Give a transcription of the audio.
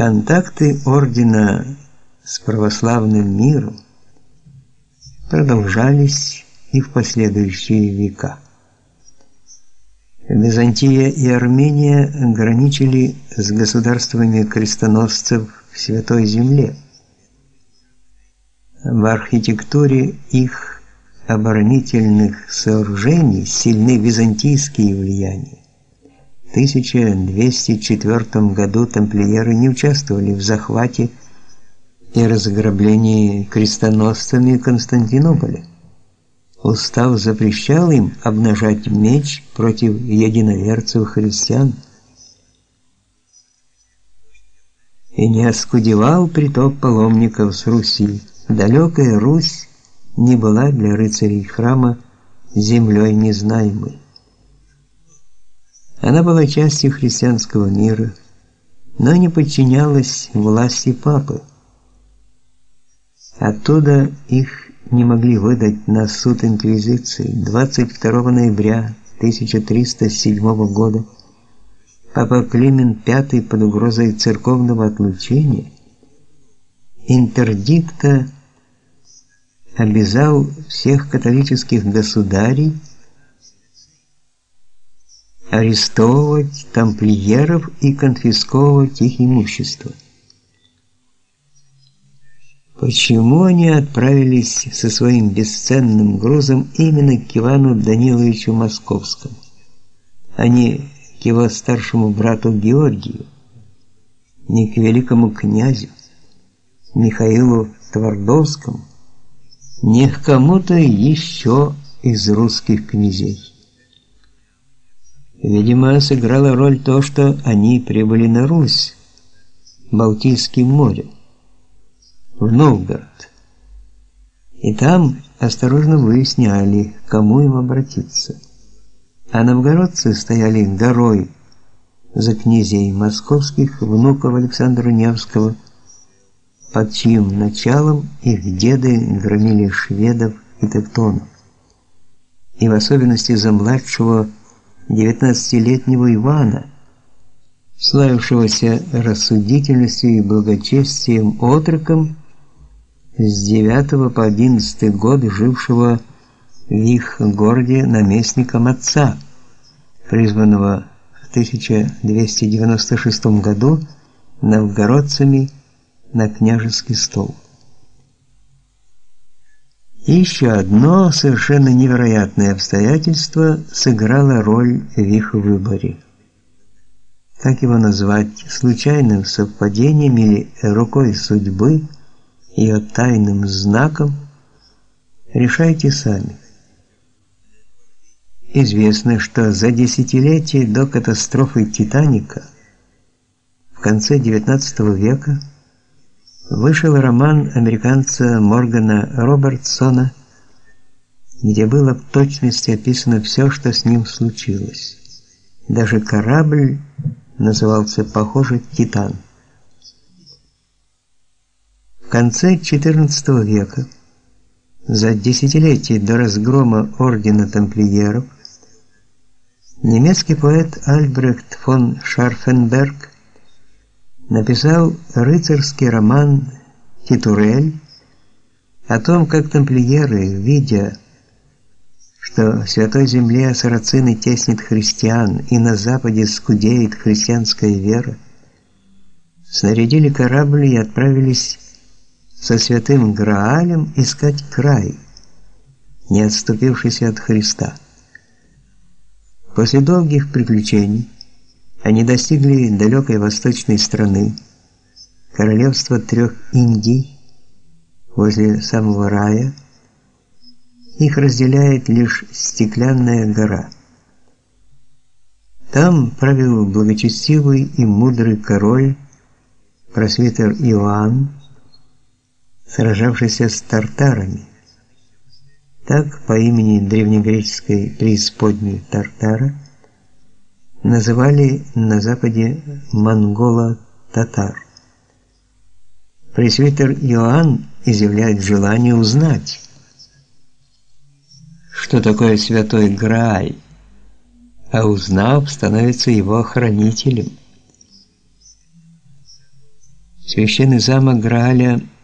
Контакты ордена с православным миром продолжались и в последующие века. Византия и Армения граничили с государствами крестоносцев в Святой Земле. В архитектуре их оборонительных сооружений сильны византийские влияния. В 1204 году тамплиеры не участвовали в захвате и разграблении крестоносцами Константинополя. Устав запрещал им обнажать меч против единоверцев христиан и не оскудевал приток паломников с Руси. Далекая Русь не была для рыцарей храма землей незнаемой. Она была частью христианского мира, но не подчинялась власти папы. Оттуда их не могли выдать на суд инквизиции 22 ноября 1307 года. Папа Климент V под угрозой церковного отлучения интердикта обязал всех католических государей арестовывать тамплиеров и конфисковывать их имущество. Почему они отправились со своим бесценным грузом именно к Ивану Даниловичу Московскому, а не к его старшему брату Георгию, не к великому князю Михаилу Твардовскому, не к кому-то еще из русских князей? Видимо, сыграла роль то, что они прибыли на Русь, Балтийским морем в Новгород. И там осторожно выясняли, к кому им обратиться. А новгородцы стояли горой за князей московских, внуков Александра Невского, под чьим началом их деды громили шведов и тевтонов. И в особенности за младшего 19-летнего Ивана, славившегося рассудительностью и благочестием отроком, с 9 по 11 год жившего в их городе наместником отца, призванного в 1296 году новгородцами на княжеский стол. И еще одно совершенно невероятное обстоятельство сыграло роль в их выборе. Как его назвать, случайным совпадением или рукой судьбы – ее тайным знаком, решайте сами. Известно, что за десятилетие до катастрофы Титаника в конце XIX века вышел роман американца Моргана Робертсона, где было в точности описано все, что с ним случилось. Даже корабль назывался похоже Титан конце XIV века, за десятилетие до разгрома ордена тамплиеров, немецкий поэт Альбрехт фон Шарфенберг написал рыцарский роман Титурель о том, как тамплиеры, видя, что в Святой Земле сарацины теснит христиан и на западе скудеет христианская вера, снарядили корабль и отправились со святым Граалем искать край, не отступившийся от Христа. После долгих приключений они достигли далекой восточной страны, королевства трех Индий, возле самого рая. Их разделяет лишь стеклянная гора. Там правил благочестивый и мудрый король, просветер Иоанн, сражавшийся с тартарами. Так по имени древнегреческой преисподней Тартара называли на западе монголо-татар. Пресвитер Иоанн изъявляет желание узнать, что такое святой Грааль, а узнав, становится его хранителем. Священный замок Грааля